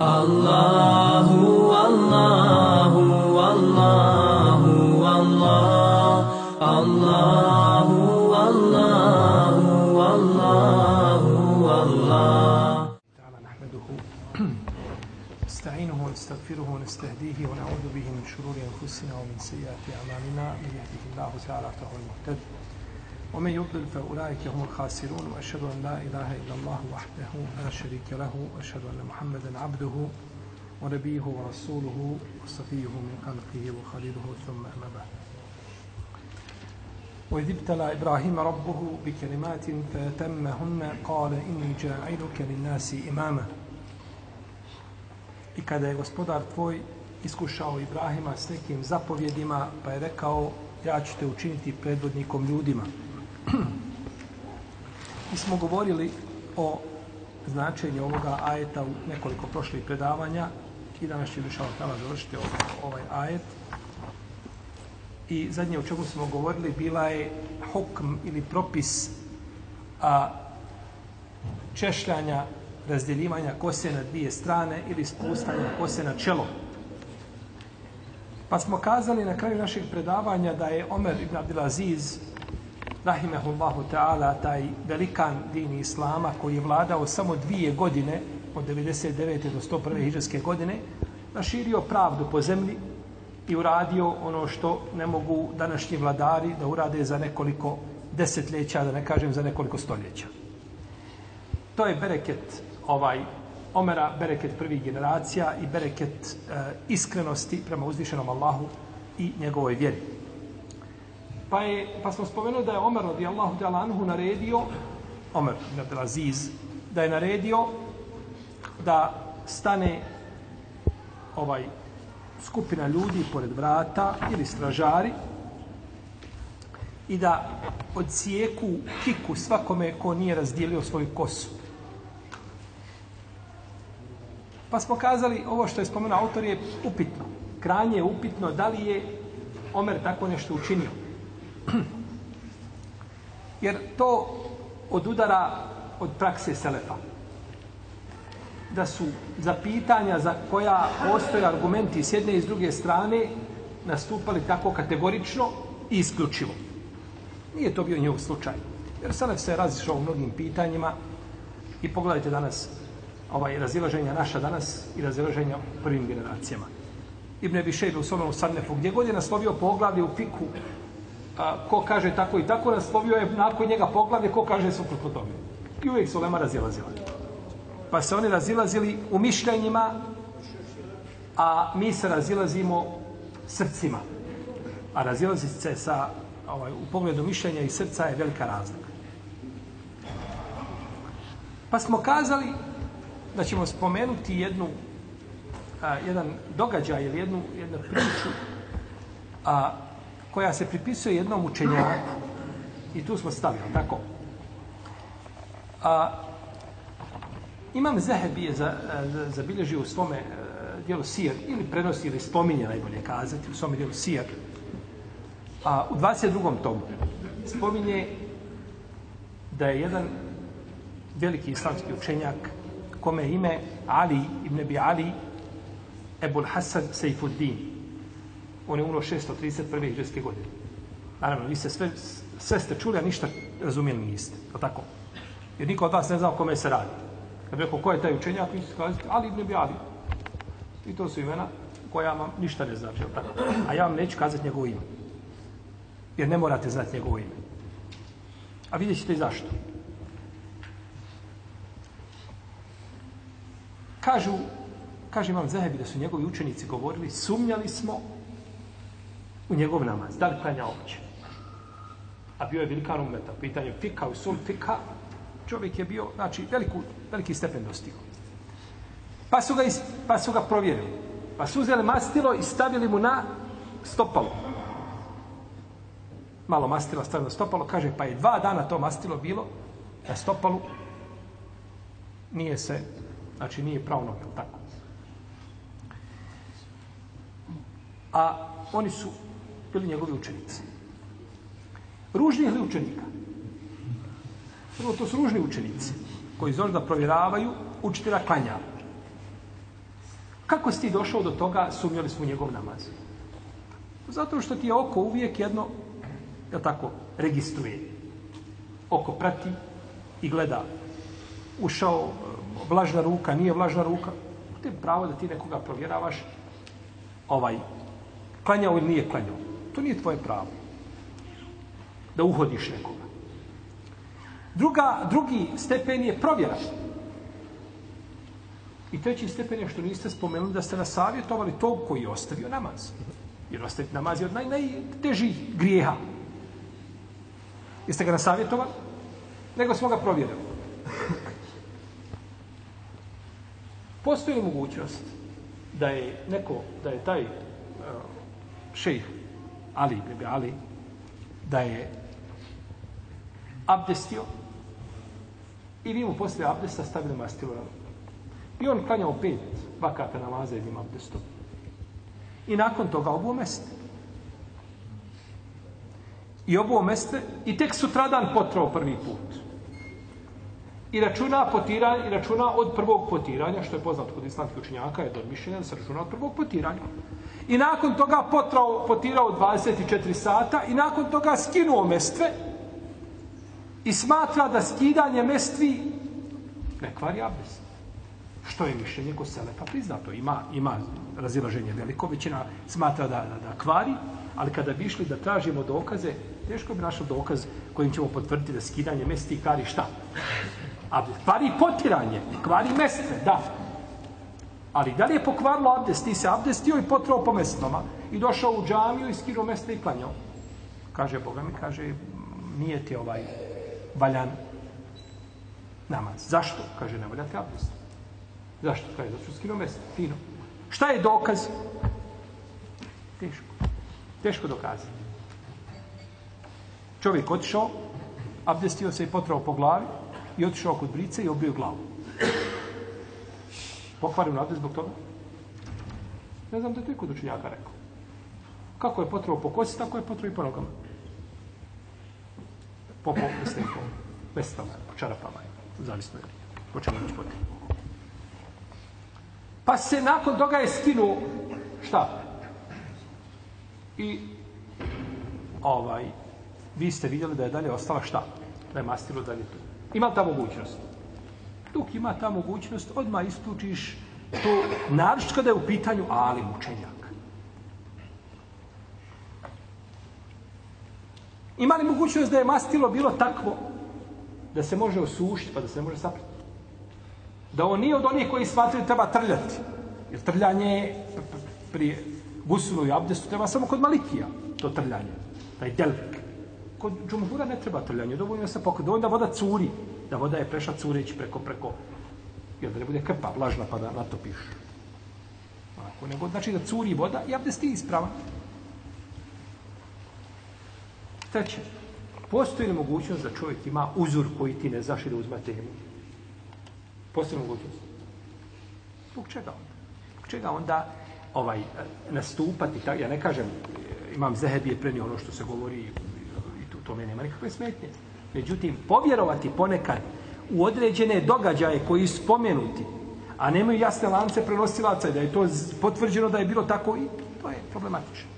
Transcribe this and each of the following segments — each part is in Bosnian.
الله والله والله والله الله والله والله والله تعالى نحمده نستعينه ونستغفره ونستهديه ونعوذ به من شرور أنفسنا ومن سيئات أعمالنا من يهده الله تعالى فهو المهتد ومن يضلل فأولئك هم الخاسرون وأشهد أن لا إله إلا الله وحده لا شريك له وأشهد أن محمدا عبده ونبيه ورسوله وصفيه من خلقه وخليله ثم أما بعد وإذ ابتلى إبراهيم ربه بكلمات فتمهن قال إني جاعلك للناس إماما I kada je gospodar tvoj iskušao Ibrahima s nekim zapovjedima, pa je rekao, ja ću te učiniti predvodnikom ljudima. Mi smo govorili o značenju ovoga ajeta u nekoliko prošlih predavanja i danas će Dušava Tala završiti ovaj ajet. I zadnje o čemu smo govorili bila je hokm ili propis a, češljanja, razdjeljivanja kose na dvije strane ili spustanja kose na čelo. Pa smo kazali na kraju našeg predavanja da je Omer ibn Abdelaziz rahimehullahu ta'ala, taj velikan din Islama koji je vladao samo dvije godine, od 99. do 101. hiđarske godine, naširio pravdu po zemlji i uradio ono što ne mogu današnji vladari da urade za nekoliko desetljeća, da ne kažem za nekoliko stoljeća. To je bereket ovaj Omera, bereket prvih generacija i bereket e, iskrenosti prema uzvišenom Allahu i njegovoj vjeri. Pa, je, pa smo spomenuli da je Omer radijallahu ta'ala anhu naredio, Omer ibn Aziz, da je naredio da stane ovaj skupina ljudi pored vrata ili stražari i da odsijeku kiku svakome ko nije razdijelio svoju kosu. Pa smo kazali, ovo što je spomenuo autor je upitno. Kranje je upitno da li je Omer tako nešto učinio. Jer to odudara od prakse Selefa. Da su za pitanja za koja postoje argumenti s jedne i s druge strane nastupali tako kategorično i isključivo. Nije to bio njegov slučaj. Jer Selef se razišao u mnogim pitanjima i pogledajte danas ovaj razilaženja naša danas i razilaženja u prvim generacijama. Ibn Abi u svome Sarnefu, gdje god je naslovio poglavlje u fiku, a, ko kaže tako i tako, naslovio je nakon njega poglavlje, ko kaže suprotno tome. I uvijek su lema razilazila. Pa se oni razilazili u mišljenjima, a mi se razilazimo srcima. A razilazi se sa, ovaj, u pogledu mišljenja i srca je velika razlika. Pa smo kazali da ćemo spomenuti jednu a, jedan događaj ili jednu, jednu priču a, koja se pripisuje jednom učenjaku i tu smo stavili, tako? A, imam Zehebi je za, e, za, zabilježio u svome a, dijelu Sijer ili prenosi ili spominje najbolje kazati u svome dijelu Sijer a, u 22. tomu spominje da je jedan veliki islamski učenjak kome je ime Ali ibn Abi Ali Ebul Hasan Seifuddin On je umro 631. hiđarske godine. Naravno, vi ste sve, sve ste čuli, a ništa razumijeli niste. Je tako? Jer niko od vas ne zna o kome se radi. Kad rekao ko je taj učenjak, vi ćete kazati Ali ibn Abi Ali. I to su imena koja vam ništa ne znači. Tako? A ja vam neću kazati njegovo ime. Jer ne morate znati njegovo ime. A vidjet ćete i zašto. Kažu, kaže imam Zahebi da su njegovi učenici govorili, sumnjali smo u njegov namaz, da li klanja uopće? A bio je velikan umeta, pitanje fika, usul fika, čovjek je bio, znači, veliku, veliki stepen dostigao. Pa su, ga, is, pa su ga provjerili. Pa su uzeli mastilo i stavili mu na stopalo. Malo mastila stavili na stopalo, kaže, pa je dva dana to mastilo bilo na stopalu, nije se Znači nije pravno, tako. A oni su bili njegovi učenici. Ružnih li učenika? Prvo, to su ružni učenici koji zove da provjeravaju učitelja klanja. Kako si ti došao do toga, sumnjali smo u njegov namaz? Zato što ti je oko uvijek jedno, je tako, registruje. Oko prati i gleda. Ušao, vlažna ruka, nije vlažna ruka. Te pravo da ti nekoga provjeravaš, ovaj, klanjao ili nije klanjao. To nije tvoje pravo. Da uhodiš nekoga. Druga, drugi stepen je provjera. I treći stepen je što niste spomenuli da ste nasavjetovali tog koji je ostavio namaz. Jer ostaviti namaz je od naj, najtežih grijeha. Jeste ga nasavjetovali? Nego smo ga provjerili. Postoji li mogućnost da je neko, da je taj eh, šejh Ali, bebe Ali, da je abdestio i vi mu posle abdesta stavili mastilu na I on klanjao pet vakata namaza jednim abdestom. I nakon toga obuo meste. I obuo meste i tek sutradan potrao prvi put. I računa potiranje, i računa od prvog potiranja, što je poznato kod islamskih učenjaka, je do mišljenja da se računa od prvog potiranja. I nakon toga potrao, potirao 24 sata i nakon toga skinuo mestve i smatra da skidanje mestvi ne kvari abdest. Što je mišljenje ko Selefa pa priznato? Ima, ima razilaženje veliko, većina smatra da, da, da kvari, ali kada bi išli da tražimo dokaze, teško bi našao dokaz kojim ćemo potvrditi da skidanje mesti kvari šta? A kvari potiranje, kvari mestve, da. Ali da li je pokvarilo abdest? Ti se abdestio i potrao po mestnoma i došao u džamiju i skinuo mesta i klanjao. Kaže Boga mi, kaže, nije ti ovaj valjan namaz. Zašto? Kaže, ne valja ti abdest. Zašto? Kaže, zato što skinuo mesta. Fino. Šta je dokaz? Teško. Teško dokazati. Čovjek otišao, abdestio se i potrao po glavi i otišao kod brice i obio glavu. Pokvario na abdest zbog toga? Ne znam da je to i kod učenjaka rekao. Kako je potrebno po kosi, tako je potrebno i po nogama. Po, po, mislim, po vestama, po čarapama, zavisno je po čemu je potrao. Pa se nakon toga je skinuo, šta? I ovaj, vi ste vidjeli da je dalje ostala šta? Da je mastilo dalje tu. Ima ta mogućnost? Dok ima ta mogućnost, odmah istučiš to, naravno kada je u pitanju ali mučenjak. Ima li mogućnost da je mastilo bilo takvo da se može osušiti pa da se može sapriti? Da on nije od onih koji smatruju treba trljati. Jer trljanje pri gusulu i abdestu treba samo kod malikija, to trljanje. Taj delvik. Kod džumhura ne treba trljanje, dovoljno se pokod, Onda voda curi, da voda je prešla cureći preko, preko, jer da ne bude krpa vlažna pa da natopiš. Ako nego, znači da curi voda i abdest je ispravan. Treće, postoji li mogućnost da čovjek ima uzor koji ti ne zaši da uzme temu? Postoji mogućnost. Zbog čega onda? Zbog čega onda ovaj, nastupati? Ta, ja ne kažem, imam Zehebije prenio ono što se govori tome nema nikakve smetnje. Međutim, povjerovati ponekad u određene događaje koji su spomenuti, a nemaju jasne lance prenosilaca, da je to potvrđeno da je bilo tako i to je problematično.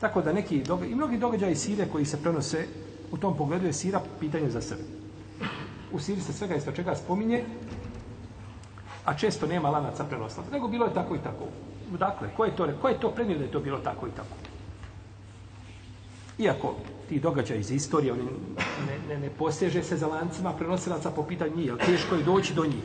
Tako da neki događaj, i mnogi događaji sire koji se prenose u tom pogledu je sira pitanje za sebe u siri se svega isto čega spominje, a često nema lanaca prenosilaca. nego bilo je tako i tako. Dakle, ko je to, ko je to prenio da je to bilo tako i tako? Iako ti događaj iz istorije, oni ne, ne, ne poseže se za lancima prenosilaca po pitanju njih, ali teško je doći do njih.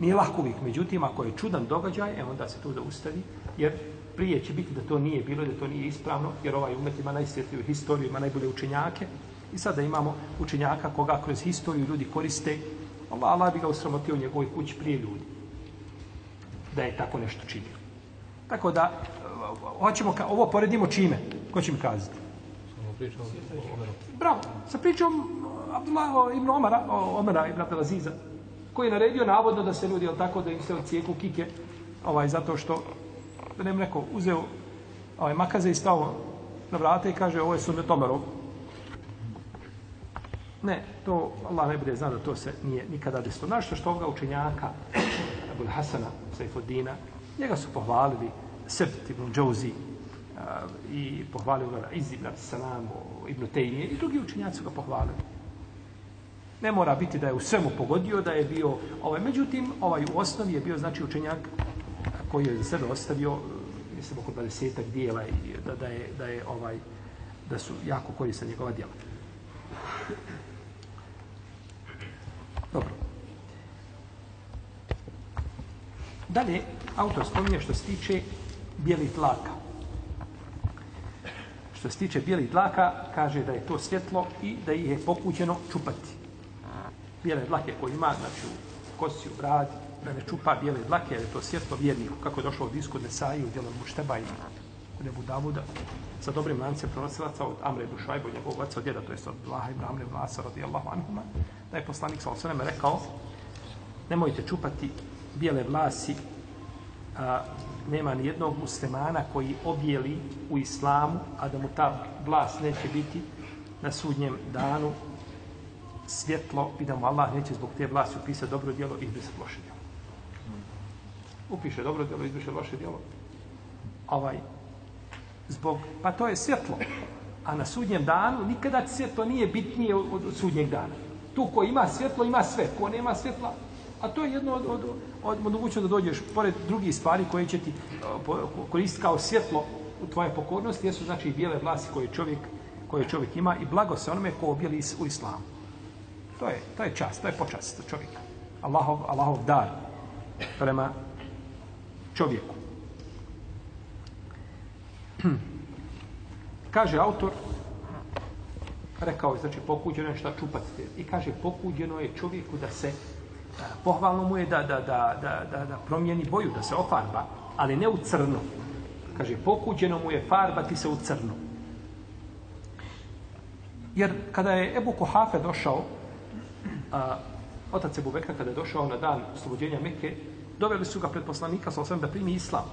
Nije lako uvijek, međutim, ako je čudan događaj, e onda se tu da ustavi, jer prije će biti da to nije bilo, da to nije ispravno, jer ovaj umet ima najsvjetliju historiju, ima najbolje učenjake, I sada imamo učenjaka koga kroz historiju ljudi koriste. Allah, Allah bi ga usramotio u njegovoj kući prije ljudi. Da je tako nešto činio. Tako da, e, hoćemo, ovo poredimo čime? Ko će mi kazati? Bravo, sa pričom Abdullah ibn Omara, Omara ibn Abdelaziza, koji je naredio navodno da se ljudi, jel tako, da im se ocijeku kike, ovaj, zato što, da nem neko uzeo ovaj, makaze i stao na vrate i kaže, ovo je sunnet Omerov, Ne, to Allah ne bude zna da to se nije nikada desilo. Našto što ovoga učenjaka Abul Hasana, Saifuddina, njega su pohvalili Sebt ibn i pohvalio ga Iz ibn Salam, ibn Tejnije i drugi učinjaci ga pohvalili. Ne mora biti da je u svemu pogodio, da je bio, ovaj, međutim, ovaj u osnovi je bio, znači, učenjak koji je za sebe ostavio, e, mislim, oko 20 dijela i da, da, je, da je, ovaj, da su jako koriste njegova djela. Dobro. Dalje, autor spominje što se tiče bijelih tlaka. Što se tiče bijelih dlaka, kaže da je to svjetlo i da ih je pokućeno čupati. Bijele dlake koje ima, znači u kosi, u bradi, da ne čupa bijele dlake, jer je to svjetlo vjerniku, kako je došlo od isku Nesaji, u djelom Mušteba i u Nebu Davuda, sa dobrim lancem pronosilaca od Amre ibn Šajbu, njegovog oca, djeda, to je od Blaha ibn Amre ibn Asa, radijallahu anhuma, da je poslanik sa osvrame rekao, nemojte čupati bijele vlasi, a, nema ni jednog muslimana koji objeli u islamu, a da mu ta vlas neće biti na sudnjem danu svjetlo i da mu Allah neće zbog te vlasti upisati dobro djelo i izbrisati loše djelo. Upiše dobro djelo i izbriše loše djelo. Ovaj, zbog, pa to je svjetlo. A na sudnjem danu nikada svjetlo nije bitnije od, od sudnjeg dana. Tu ko ima svjetlo, ima sve. Ko nema svjetla, A to je jedno od, od, od, od da dođeš pored drugih stvari koje će ti koristiti kao svjetlo u tvoje pokornosti, jesu znači bijele vlasi koje čovjek, koje čovjek ima i blago se onome ko objeli u islamu. To je, to je čast, to je počast čovjeka. Allahov, Allahov dar prema čovjeku. kaže autor, rekao je, znači, pokuđeno je šta čupati. I kaže, pokuđeno je čovjeku da se pohvalno mu je da, da, da, da, da, da promijeni boju, da se ofarba, ali ne u crno. Kaže, pokuđeno mu je farbati se u crno. Jer kada je Ebu Kohafe došao, a, otac Ebu Bekra kada je došao na dan oslobođenja Mekke, doveli su ga pred poslanika sa osvijem da primi islam.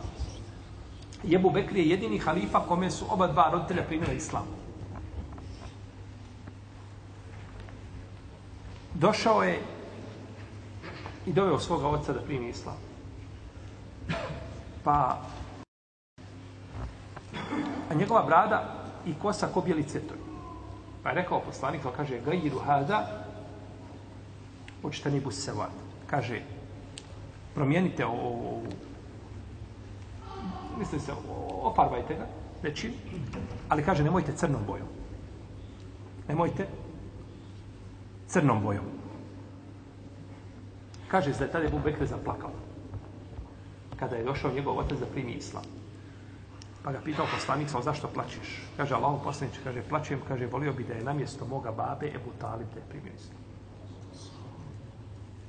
I Ebu Bekri je jedini halifa kome su oba dva roditelja primila islam. Došao je i doveo svoga oca da primi islam. Pa, a njegova brada i kosa ko bijeli cvjetovi. Pa je rekao poslanik, pa kaže, gajiru hada, očitani bus se vat. Kaže, promijenite ovo, mislim se, oparbajte ga, veći, ali kaže, nemojte crnom bojom. Nemojte crnom bojom. Kaže se da je tada Ebu Bekr zaplakao. Kada je došao njegov otac da primi islam. Pa ga pitao poslanik, sam zašto plačeš? Kaže, Allah poslanič, kaže, plačem, kaže, volio bi da je namjesto moga babe Ebu Talib da je primio islam.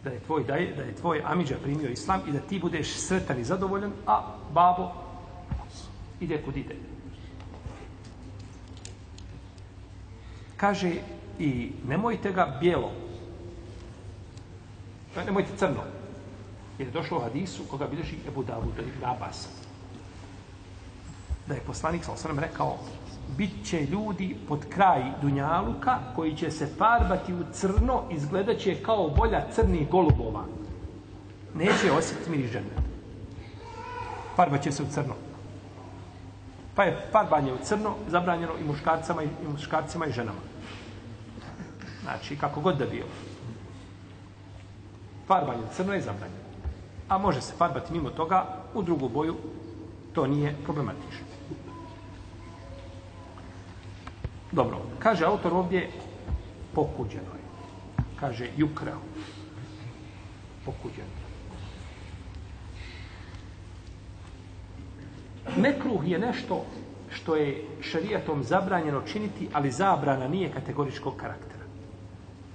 Da je tvoj, da je, da je tvoj Amidža primio islam i da ti budeš sretan i zadovoljan, a babo ide kud ide. Kaže, i nemojte ga bijelo, Pa nemojte crno. Jer je došlo u hadisu koga bilježi Ebu Davud i Abbas. Da je poslanik sa osrem rekao bit će ljudi pod kraj Dunjaluka koji će se farbati u crno i izgledat će kao bolja crnih golubova. Neće osjetiti miri žene. Farbat će se u crno. Pa je farbanje u crno zabranjeno i muškarcama i, i muškarcima i ženama. Znači, kako god da bio. Farbanje crno je zabranjeno. A može se farbati mimo toga u drugu boju, to nije problematično. Dobro, kaže autor ovdje pokuđeno je. Kaže jukrao. Pokuđeno. Mekruh je nešto što je šarijatom zabranjeno činiti, ali zabrana nije kategoričkog karaktera.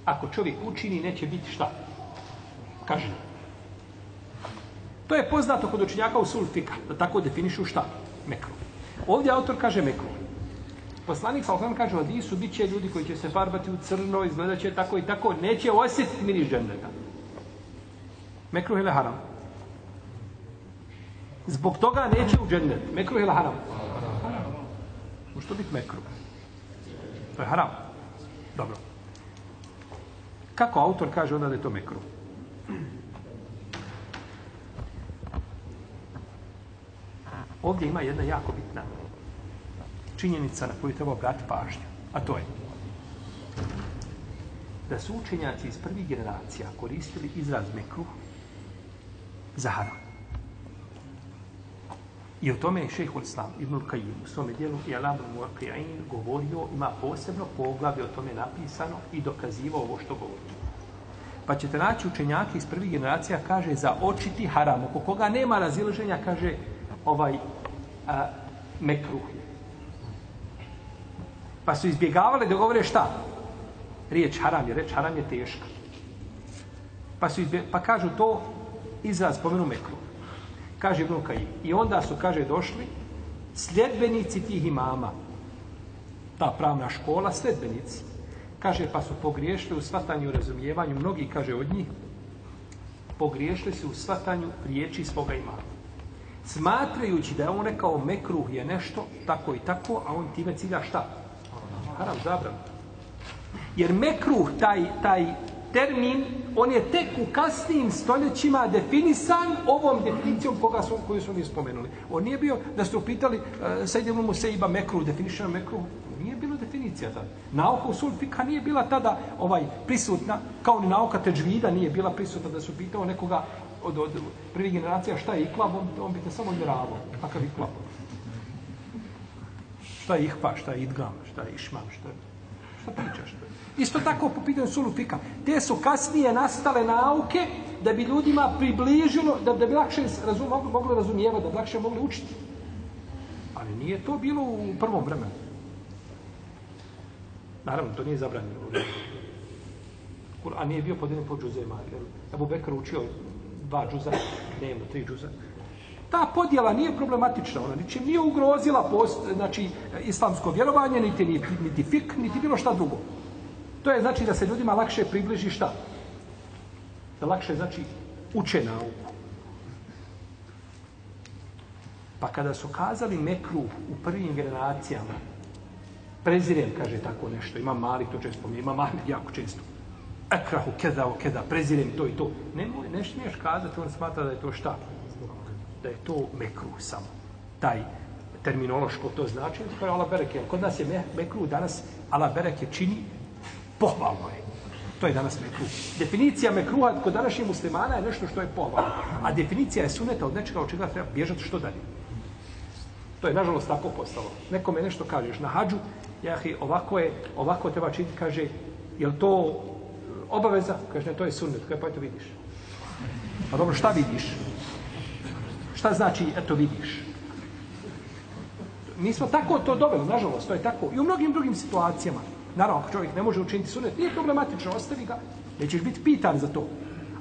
Ako čovjek učini, neće biti šta? Kažnjen. To je poznato kod učenjaka u sulfika, da tako definišu šta? Mekru. Ovdje autor kaže mekru. Poslanik sa osam kaže u Adisu, bit će ljudi koji će se farbati u crno, izgledat će tako i tako, neće osjetiti miris džendeta. Mekru ili haram? Zbog toga neće u džendet. Mekru ili haram? Može to biti mekru? To je haram. Dobro. Kako autor kaže onda da je to mekru? Ovdje ima jedna jako bitna činjenica na koju treba obrati pažnju, a to je da su učenjaci iz prvih generacija koristili izraz mekruh za haram. I o tome je šeho Islam Ibn Kajim u svome dijelu i Alam Mu'akri'in govorio, ima posebno poglavlje o tome napisano i dokazivao ovo što govorio. Pa ćete naći učenjaki iz prvih generacija, kaže, za očiti haram. Oko koga nema razilaženja, kaže, ovaj, a, mekruh. Pa su izbjegavali da govore šta? Riječ haram je, reč haram je teška. Pa, su izbje, pa kažu to izraz pomenu mekruh. Kaže Ibn Kajim. I onda su, kaže, došli sljedbenici tih imama. Ta pravna škola, sljedbenici. Kaže, pa su pogriješili u svatanju i razumijevanju. Mnogi, kaže, od njih, pogriješili su u svatanju riječi svoga imama. Smatrajući da je on rekao mekruh je nešto, tako i tako, a on time cilja šta? Haram, zabran. Jer mekruh, taj, taj termin, on je tek u kasnijim stoljećima definisan ovom definicijom koga su, koju su oni spomenuli. On nije bio, da ste upitali, uh, e, sad idemo mu se iba mekruh, definišeno mekruh, definicija tada. Nauka u sulfika nije bila tada ovaj prisutna, kao ni nauka teđvida nije bila prisutna da su pitao nekoga od, od prvih generacija šta je iklab, on, on bi te samo odmjeravao. Kakav iklab? Šta je ihpa, šta je idgam, šta je išmam, šta je... Šta pričaš? Isto tako po pitanju sulu fika. Te su kasnije nastale nauke da bi ljudima približilo, da, da bi lakše razum, mogli, mogli razumijevati, da bi lakše mogli učiti. Ali nije to bilo u prvom vremenu. Naravno, to nije zabranjeno. Kur'an nije bio podijeljen po džuzema. Ebu Bekr učio dva džuza, dnevno, tri džuza. Ta podjela nije problematična, ona ničim nije ugrozila post, znači, islamsko vjerovanje, niti, niti, niti fik, niti bilo šta drugo. To je znači da se ljudima lakše približi šta? Da lakše, znači, uče nauku. Pa kada su kazali mekru u prvim generacijama, prezirem, kaže tako nešto, ima mali, to često spominje, ima mali, jako često. Ekrahu, keda, o keda, prezirem to i to. Ne, ne smiješ kazati, on smatra da je to šta? Da je to mekru samo. Taj terminološko to znači, to je ala bereke. Kod nas je mekru danas, ala bereke čini pohvalno je. To je danas mekru. Definicija mekruha kod današnjih muslimana je nešto što je pohvalno. A definicija je suneta od nečega od čega treba bježati što dalje. To je nažalost tako postalo. Nekome nešto kažeš na hađu, jahi, ovako je, ovako treba činiti, kaže, je li to e, obaveza? Kaže, ne, to je sunnet. Kaže, pa eto vidiš. Pa dobro, šta vidiš? Šta znači, eto vidiš? Mi smo tako to doveli, nažalost, to je tako. I u mnogim drugim situacijama. Naravno, ako čovjek ne može učiniti sunet, nije problematično, ostavi ga, nećeš biti pitan za to.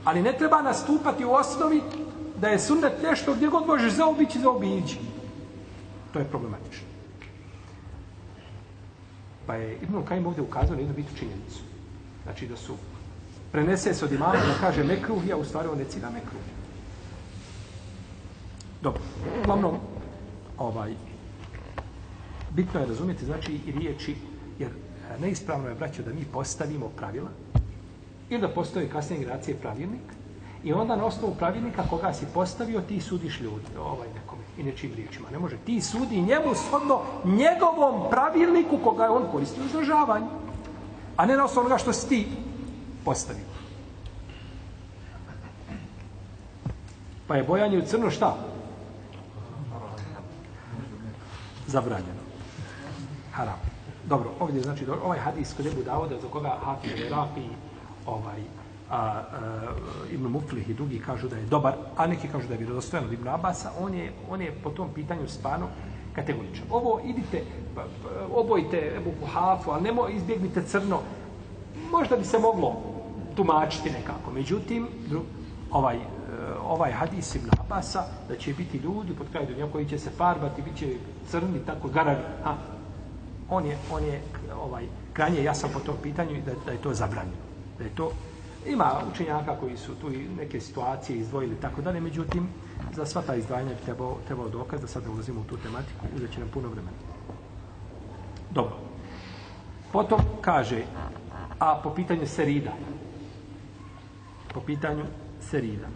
Ali ne treba nastupati u osnovi da je sunet nešto gdje god možeš zaobići, zaobići. To je problematično. Pa je Ibn Kajim ovdje ukazao na jednu bitu činjenicu. Znači da su prenese se od imama da kaže mekruh, a u stvari on ne cilja mekruh. Dobro, uglavnom, ovaj, bitno je razumjeti, znači, i riječi, jer e, neispravno je, braćo, da mi postavimo pravila ili da postoje kasnije generacije pravilnik i onda na osnovu pravilnika koga si postavio, ti sudiš ljudi, ovaj nekome i nečim riječima. Ne može. Ti sudi njemu shodno njegovom pravilniku koga je on koristio u izražavanju. A ne na osnovu onoga što si ti postavio. Pa je bojanje u crno šta? Zabranjeno. Haram. Dobro, ovdje znači ovaj hadis kod Ebu Davoda za koga Hafiz Rafi ovaj a, a, Ibn Muflih i drugi kažu da je dobar, a neki kažu da je vjerodostojan od Ibn Abasa, on je, on je po tom pitanju spano kategoričan. Ovo idite, pa, pa, obojite Ebu Kuhafu, ali nemo izbjegnite crno. Možda bi se moglo tumačiti nekako. Međutim, dru, ovaj, e, ovaj hadis Ibn Abasa, da će biti ljudi pod kraju dunja koji će se farbati, bit će crni, tako garani. Ha, on je, on je ovaj, kranje jasan po tom pitanju da, da je to zabranjeno. Da je to, ima učenjaka koji su tu i neke situacije izdvojili tako dalje, međutim, za sva ta izdvajanja bi trebao, trebao dokaz da sad ne ulazimo u tu tematiku, uzet će nam puno vremena. Dobro. Potom kaže, a po pitanju serida, po pitanju serida.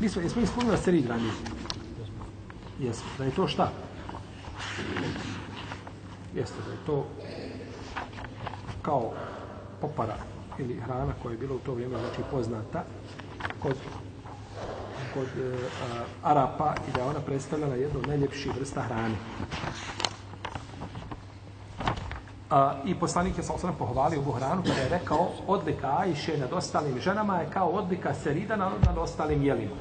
Mi smo, jesmo ispunili serid ranije? Jesmo. da je to šta? Jeste, da je to kao popara ili hrana koja je bila u to vrijeme znači poznata kod kod e, a, Arapa i da je ona predstavljala jednu od najljepših vrsta hrane. A, I poslanik je sam pohvalio ovu hranu kada je rekao odlika Ajše nad ostalim ženama je kao odlika Serida nad, nad ostalim jelima.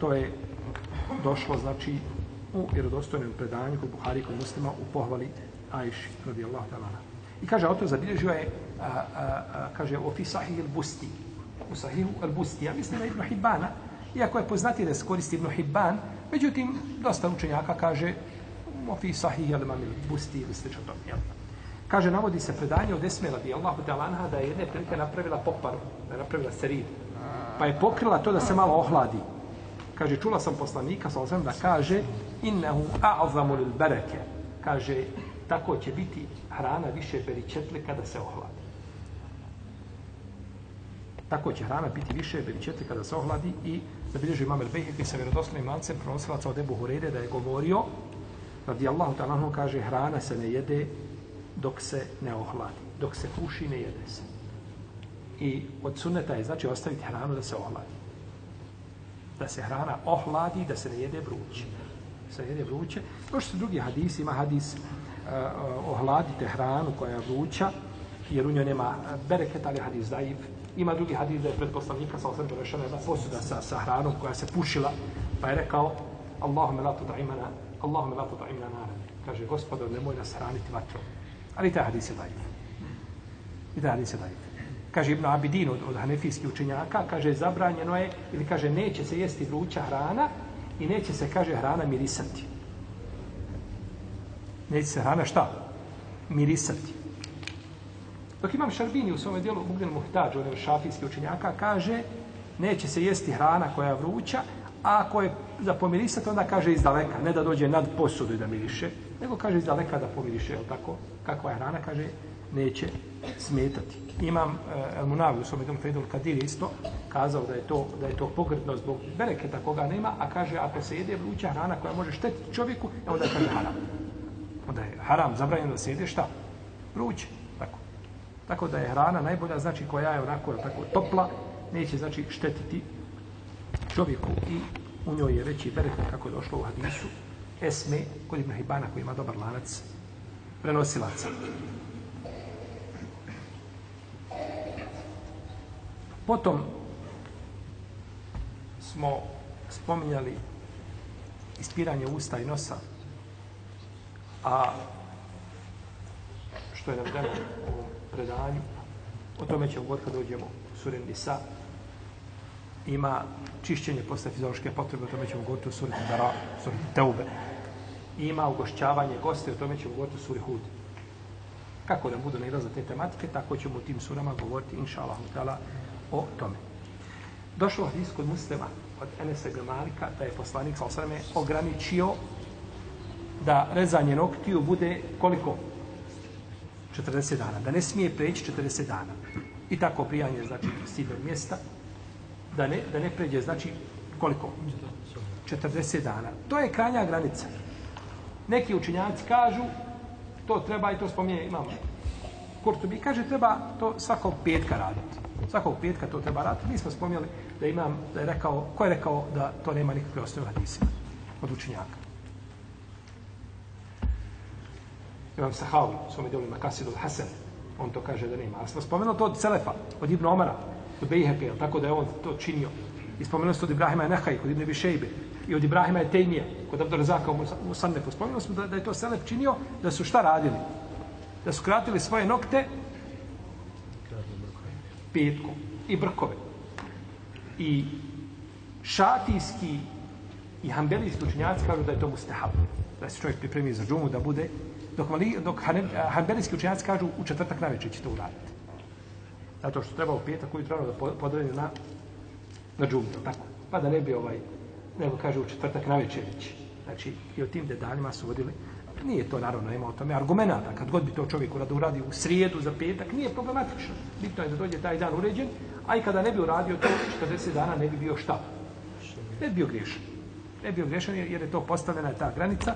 To je došlo, znači, u vjerodostojnom predanju kod Buhari kod muslima u pohvali Ajši, radijallahu ta'ala. I kaže, autor zabilježio je, a, a, a, kaže, u sahih il busti, u sahihu il busti, ja mislim na Ibn Hibbana, iako je poznati da se koristi Ibn Hibban, međutim, dosta učenjaka kaže, u fi sahih il mamil busti ili slično to, jel? Kaže, navodi se predanje od Esme radijallahu Dalanha da je jedne prilike napravila poparu, da je napravila serid, pa je pokrila to da se malo ohladi. Kaže, čula sam poslanika, sa osam da kaže, innehu a'zamu lil bereke. Kaže, tako će biti hrana više beričetli kada se ohladi. Tako će hrana biti više beričetli kada se ohladi i zabilježio imam El-Behek i sa vjerodoslovnim lancem pronosilaca od Ebu Hureyre da je govorio radi Allahu ta'ala kaže hrana se ne jede dok se ne ohladi. Dok se puši ne jede se. I od sunneta je znači ostaviti hranu da se ohladi. Da se hrana ohladi, da se ne jede vruće. Da se ne jede vruće. Još su drugi hadis, ima hadis uh, ohladite hranu koja je vruća, jer u njoj nema bereket, ali hadis daiv. Ima drugi hadis da je pred poslanika sa osam dorešena jedna posuda sa, sa hranom koja se pušila, pa je rekao Allahume la tuta'imana, Allahume la tuta'imana nara. Kaže, gospodo, nemoj nas hraniti vatrom. Ali taj hadis je dajiv. I taj hadis je dajiv. Kaže Ibn Abidin od, od hanefijskih učenjaka, kaže, zabranjeno je, ili kaže, neće se jesti vruća hrana i neće se, kaže, hrana mirisati neće se hrana šta? Mirisati. Dok imam Šarbini u svom dijelu Mugden Muhtađ, on je šafijski učenjaka, kaže neće se jesti hrana koja je vruća, a ako je za pomirisati, onda kaže iz daleka, ne da dođe nad posudu i da miriše, nego kaže iz daleka da pomiriše, jel tako? Kakva je hrana, kaže, neće smetati. Imam uh, El Munavi u svom jednom Fedul Kadir isto kazao da je to da je to pogrdno zbog bereketa koga nema, a kaže ako se jede vruća hrana koja može štetiti čovjeku, e onda kaže haram onda je haram zabranjeno da se jede šta? Vruće. Tako. da je hrana najbolja, znači koja je onako tako topla, neće znači štetiti čovjeku i u njoj je veći bereket kako je došlo u hadisu Esme kod Ibn Hibana koji ima dobar lanac prenosilaca. Potom smo spominjali ispiranje usta i nosa A što je navedeno u predanju, o tome ćemo god kad dođemo u Surin Nisa, ima čišćenje posle fiziološke potrebe, o tome ćemo govoriti u Surin Dara, Surin Teube. Ima ugošćavanje goste, o tome ćemo govoriti u Surin Hud. Kako da budu nailaz za te tematike, tako ćemo u tim surama govoriti, inša Allah, o tome. Došlo hadis kod muslima od Enesa Gamalika, da je poslanik sa osrame ograničio da rezanje noktiju bude koliko? 40 dana. Da ne smije preći 40 dana. I tako prijanje, znači, sidnog mjesta. Da ne, da ne pređe, znači, koliko? 40 dana. To je krajnja granica. Neki učinjaci kažu, to treba i to spominje, imamo Kurtubi, kaže, treba to svakog petka raditi. Svakog petka to treba raditi. Mi smo spominjali da imam, da je rekao, ko je rekao da to nema nikakve osnove hadisima od učinjaka. Imam Sahavi, u svome djelu Makasidul Hasan, on to kaže da nema. Ali smo spomenuli to od Selefa, od Ibn Omara, od Bejhepe, tako da je on to činio. I spomenuli smo od Ibrahima Nehaj, kod Ibn Bišejbe, i od Ibrahima Tejnije, kod Abdur Zaka u Sannefu. Spomenuli smo da, da je to Selef činio, da su šta radili? Da su kratili svoje nokte petkom i brkove. I šatijski i hambelijski učinjaci kažu da je to mustahab. Da se čovjek pripremi za džumu, da bude dok, mali, dok hanberijski učenjaci kažu u četvrtak na večer će to uraditi. Zato što treba u petak ujutro treba da podredi na, na džumu, tako. Pa da ne bi ovaj, nego kaže u četvrtak na večer ići. Znači, i o tim detaljima su vodili. Nije to, naravno, nema o tome argumenta. Kad god bi to čovjek da uradi u srijedu za petak, nije problematično. Bitno je da dođe taj dan uređen, a i kada ne bi uradio to 40 dana, ne bi bio šta? Ne bi bio griješan. Ne bi bio griješan jer jer je to postavljena je ta granica,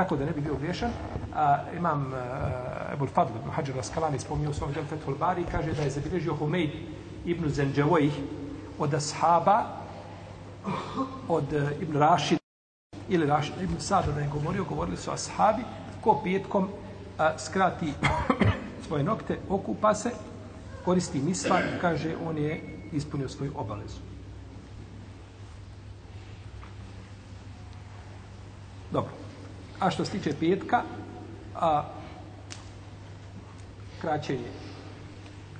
tako da ne bi bio griješan. A, imam a, Ebul Fadl Hađar Raskalani spominio u svom delu Fethul Bari kaže da je zabilježio Humeid ibn Zenđevojih od ashaba, od uh, ibn Rašid ili Rašid ibn Sada da je govorio, govorili su ashabi, ko petkom a, skrati svoje nokte, okupa se, koristi misla, kaže on je ispunio svoju obavezu. Dobro. A što se tiče petka, a, kraćenje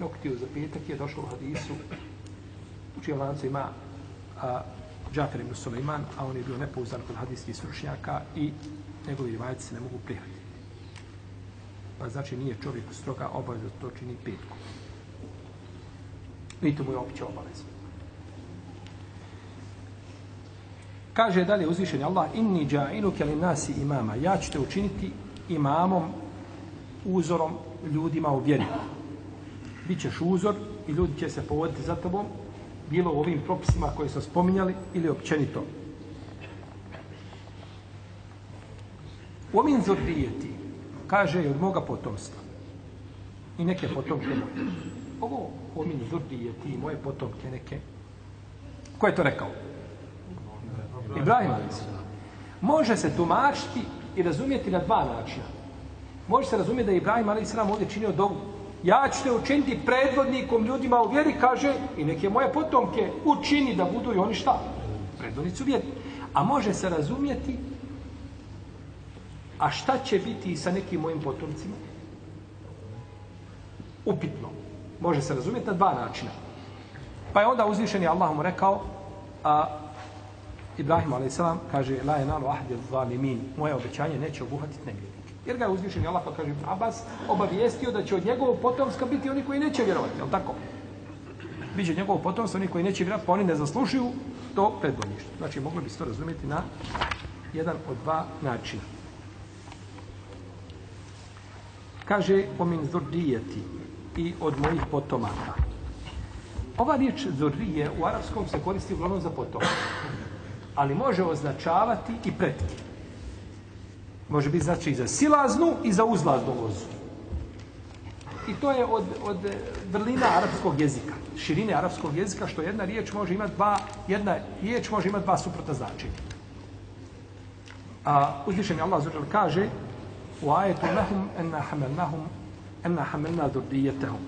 noktiju za petak je došlo u hadisu u čijem lancu ima a, Džafer ibn Suleiman, a on je bio nepouzdan kod hadijskih stručnjaka i njegovi rivajci se ne mogu prihvatiti. Pa znači nije čovjek stroga obaveza to čini petkom. Niti mu je opće obaveza. Kaže dalje uzvišeni Allah, inni dža'ilu keli nasi imama. Ja ću te učiniti imamom, uzorom ljudima u vjeri. Bićeš uzor i ljudi će se povoditi za tobom, bilo u ovim propisima koje smo spominjali ili općenito. Omin zordijeti, kaže i od moga potomstva. I neke potomke moje. Ovo omin zordijeti, moje potomke neke. Ko je to rekao? Ibrahim a.s. Može se tumačiti i razumjeti na dva načina. Može se razumjeti da je Ibrahim a.s. ovdje činio dobu. Ja ću te učiniti predvodnikom ljudima u vjeri, kaže, i neke moje potomke učini da budu i oni šta? Predvodnici u vjeri. A može se razumjeti a šta će biti sa nekim mojim potomcima? Upitno. Može se razumjeti na dva načina. Pa je onda uzvišeni Allah mu rekao, a, Ibrahim a.s. kaže la je nalo ahdi zalimin moje obećanje neće obuhatiti nevjernike. Jer ga je uzvišen Allah pa kaže Abbas obavijestio da će od njegovog potomska biti oni koji neće vjerovati. Jel tako? Biće njegovog potomstva oni koji neće vjerovati pa oni ne zaslušuju to predvodništvo. Znači mogli bi se to razumjeti na jedan od dva načina. Kaže omin zurdijeti i od mojih potomaka. Ova riječ zurrije u arapskom se koristi uglavnom za potomaka ali može označavati i pretke. Može biti znači i za silaznu i za uzlaznu lozu. I to je od, od vrlina arapskog jezika, širine arapskog jezika, što jedna riječ može imati dva, jedna riječ može imati dva suprotna značenja. A uzvišen je Allah zađer kaže u ajetu lahum enna hamelnahum enna hamelna durdijetehum.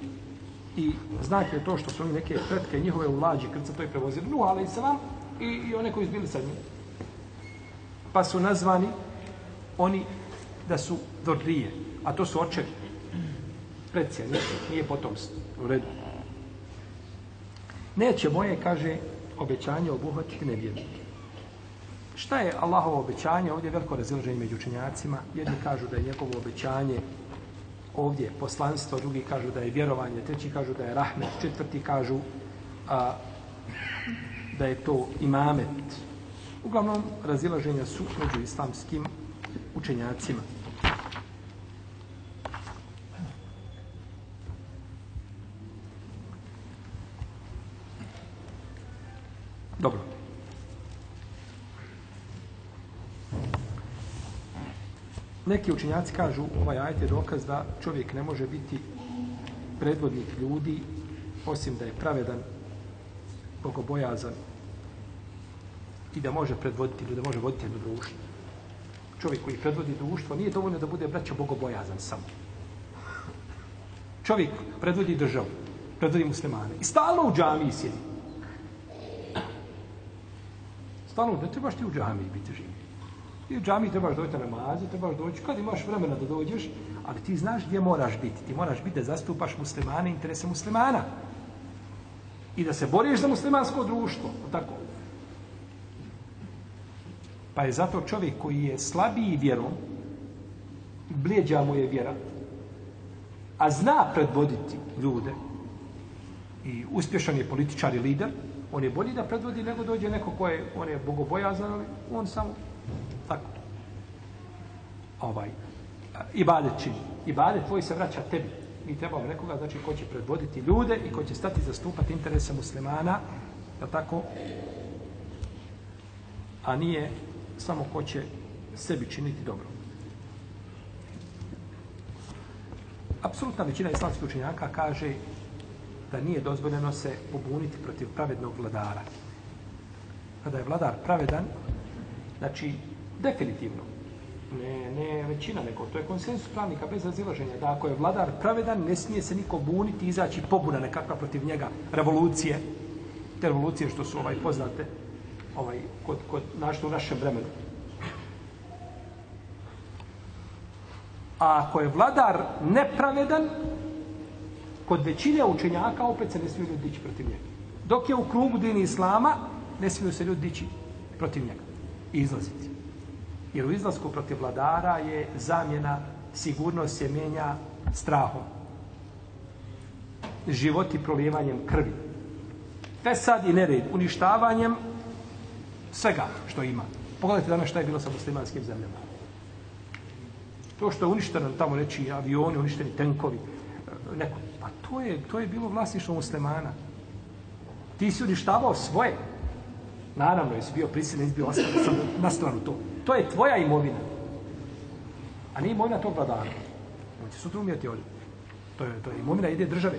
I znak je to što su oni neke pretke njihove u lađi krca, to je prevozir Nuh, ali i salam, i, i one koji su bili sa njim. Pa su nazvani oni da su dodrije, a to su očevi. Precija, nije, nije potomstvo. U redu. Neće moje, kaže, obećanje obuhvatiti nevjernike. Šta je Allahovo obećanje? Ovdje je veliko razilaženje među učenjacima. Jedni kažu da je njegovo obećanje ovdje poslanstvo, drugi kažu da je vjerovanje, treći kažu da je rahmet, četvrti kažu a, da je to imamet. Uglavnom, razilaženja su među islamskim učenjacima. Dobro. Neki učenjaci kažu, ovaj ajet je dokaz da čovjek ne može biti predvodnik ljudi osim da je pravedan bogobojazan i da može predvoditi ili da može voditi jedno društvo. Čovjek koji predvodi društvo nije dovoljno da bude braćo bogobojazan samo. Čovjek predvodi državu, predvodi muslimane i stalno u džamiji sjedi. Stalno, ne trebaš ti u džamiji biti živi. Ti u džamiji trebaš doći na namazi, trebaš doći kad imaš vremena da dođeš, ali ti znaš gdje moraš biti. Ti moraš biti da zastupaš muslimane, interese muslimana i da se boriš za muslimansko društvo. Tako. Pa je zato čovjek koji je slabiji vjerom, blijeđa mu je vjera, a zna predvoditi ljude i uspješan je političar i lider, on je bolji da predvodi nego dođe neko ko je, on je bogobojazan, ali on samo tako. Ovaj, ibadet čini. Ibadet tvoj se vraća tebi mi trebamo nekoga, znači, ko će predvoditi ljude i ko će stati zastupati interese muslimana, je tako? A nije samo ko će sebi činiti dobro. Apsolutna većina islamskih učenjaka kaže da nije dozvoljeno se pobuniti protiv pravednog vladara. Kada je vladar pravedan, znači definitivno, ne, ne većina nego, to je konsensus pravnika bez razilaženja, da ako je vladar pravedan, ne smije se niko buniti, izaći pobuna nekakva protiv njega, revolucije, te revolucije što su ovaj poznate ovaj, kod, kod našto u našem vremenu. A ako je vladar nepravedan, kod većine učenjaka opet se ne smiju ljudi dići protiv njega. Dok je u krugu dini islama, ne smiju se ljudi dići protiv njega i izlaziti. Jer u izlasku protiv vladara je zamjena, sigurnost se mijenja strahom. i prolijevanjem krvi. Fesad i nered, uništavanjem svega što ima. Pogledajte danas šta je bilo sa muslimanskim zemljama. To što je uništeno tamo reći avioni, uništeni tenkovi, e, neko, pa to je, to je bilo vlasništvo muslimana. Ti si uništavao svoje. Naravno, jesi bio prisiljen, jesi bio ostavljen na stranu to. To je tvoja imovina. A nije imovina tog vladara. On će sutra umjeti ovdje. To je, to je imovina ide države.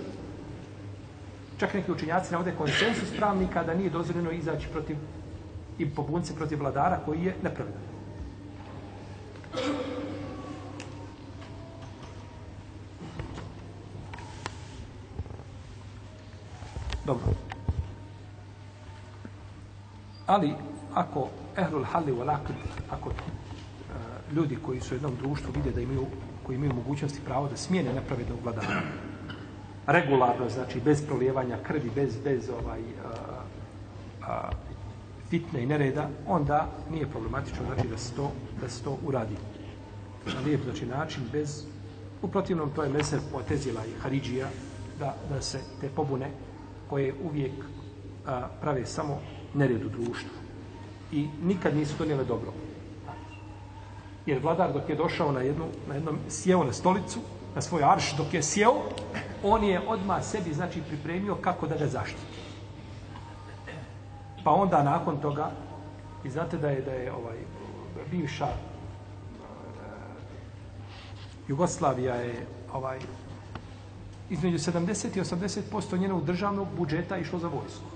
Čak neki učenjaci navode konsensus pravnika da nije dozvoljeno izaći protiv i pobunce protiv vladara koji je nepravedan. Dobro. Ali, ako ehlul halli wal akd, ako uh, ljudi koji su u jednom društvu vide da imaju, koji imaju mogućnosti pravo da smijene nepravednog vladara, regularno, znači bez prolijevanja krvi, bez, bez ovaj, uh, uh, fitne i nereda, onda nije problematično znači da se to, da se to uradi. Na lijep znači, način, bez, u protivnom to je meser potezila i Haridžija, da, da se te pobune koje uvijek a, prave samo nered u društvu. I nikad nisu donijele dobro. Jer vladar dok je došao na jednu, na jednom, sjeo na stolicu, na svoj arš, dok je sjeo, on je odmah sebi, znači, pripremio kako da ga zaštiti. Pa onda nakon toga, i znate da je, da je ovaj, bivša eh, Jugoslavija je ovaj, između 70 i 80% njenog državnog budžeta išlo za vojsku.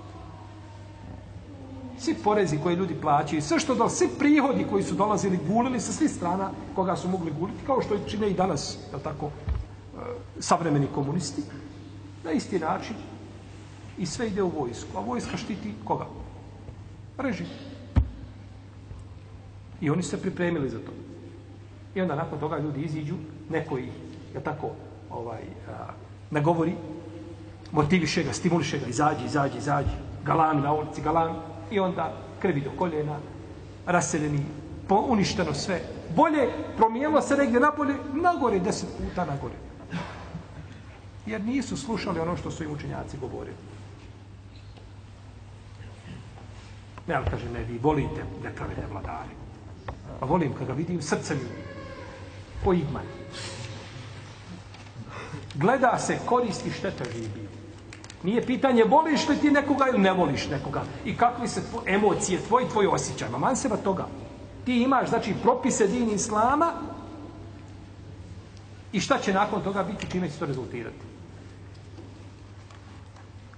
Svi porezi koje ljudi plaćaju, sve što dolazi, svi prihodi koji su dolazili, gulili sa svih strana koga su mogli guliti, kao što čine i danas, je tako, eh, savremeni komunisti, na isti način i sve ide u vojsku. A vojska štiti koga? Režim. I oni su se pripremili za to. I onda nakon toga ljudi iziđu, neko ih, je tako, ovaj, a, nagovori, motiviše ga, stimuliše ga, izađi, izađi, izađi, galan na ulici, galan, i onda krvi do koljena, raseljeni, uništeno sve. Bolje promijenilo se negdje napolje, nagore, deset puta nagore. Jer nisu slušali ono što su im učenjaci govorili. Ne, ali kaže, ne, vi volite nepravedne vladare. A volim kada vidim srce mi po igman. gleda se koristi šteta živi. Nije pitanje voliš li ti nekoga ili ne voliš nekoga. I kakvi se tvo, emocije, tvoj, tvoji osjećaj. Man seba toga. Ti imaš, znači, propise din islama i šta će nakon toga biti, čime će to rezultirati.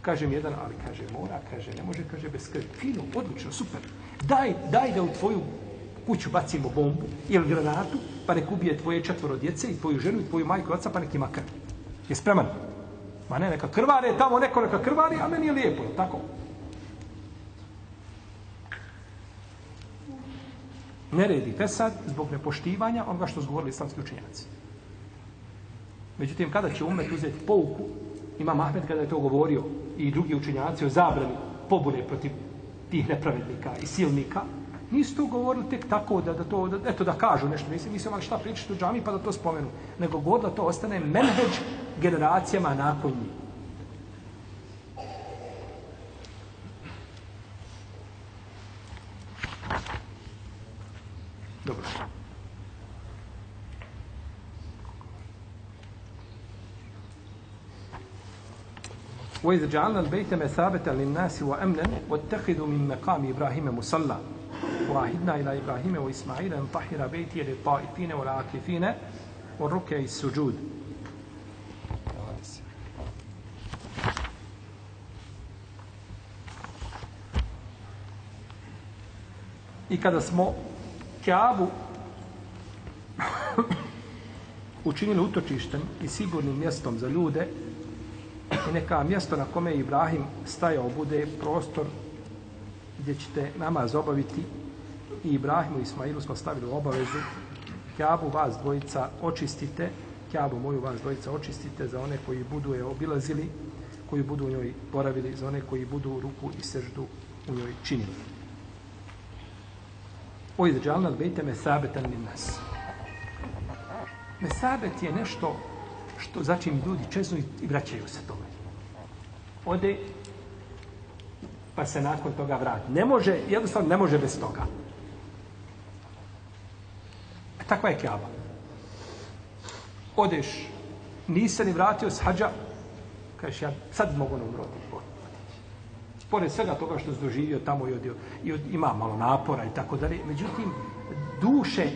Kaže mi jedan, ali kaže, mora, kaže, ne može, kaže, bez krvi. Fino, odlično, super. Daj, daj da u tvoju kuću bacimo bombu ili granatu, pa nek ubije tvoje četvoro djece i tvoju ženu i tvoju majku i oca, pa nek ima krvi. Je spreman? Ma ne, neka krvare, tamo neko neka krvari, a meni je lijepo, tako? Neredi fesad zbog nepoštivanja onoga što su govorili islamski učenjaci. Međutim, kada će umet uzeti pouku, ima Mahmed kada je to govorio i drugi učenjaci o zabrani pobune protiv tih nepravednika i silnika, Nisu to govorili tek tako da, da to, da, eto da kažu nešto. Nisu mislili imali šta pričati u džami pa da to spomenu. Nego god da to ostane menheđ generacijama nakon njih. Dobro. وإذا جعلنا البيت مثابة للناس وأمنا واتخذوا من مقام إبراهيم مصلى وَاحِدْنَا إِلَى إِبْرَاهِيمَ وَإِسْمَعِيلَ أَنْ طَحِرَ بَيْتِيَ لِلطَّائِفِينَ وَالْعَاكِفِينَ وَالرُّكَّعِ السُّجُودِ I kada smo Kaabu učinili utočištem i sigurnim mjestom za ljude i neka mjesto na kome je Ibrahim stajao bude prostor gdje ćete namaz obaviti. I Ibrahimu i Ismailu smo stavili u obavezu Kjabu vas dvojica očistite Kjabu moju vas dvojica očistite za one koji budu je obilazili koji budu u njoj boravili za one koji budu ruku i seždu u njoj činili. O izđalna bejte me sabetan min nas. Mesabet je nešto što začim ljudi čeznu i vraćaju se tome. Ode pa se nakon toga vrati. Ne može, jednostavno ne može bez toga. E, takva je kjava. Odeš, nisi ni vratio s hađa, kažeš, ja sad mogu na umroti. Pored svega toga što se doživio tamo i, odio, i od, ima malo napora i tako dalje, međutim, duše,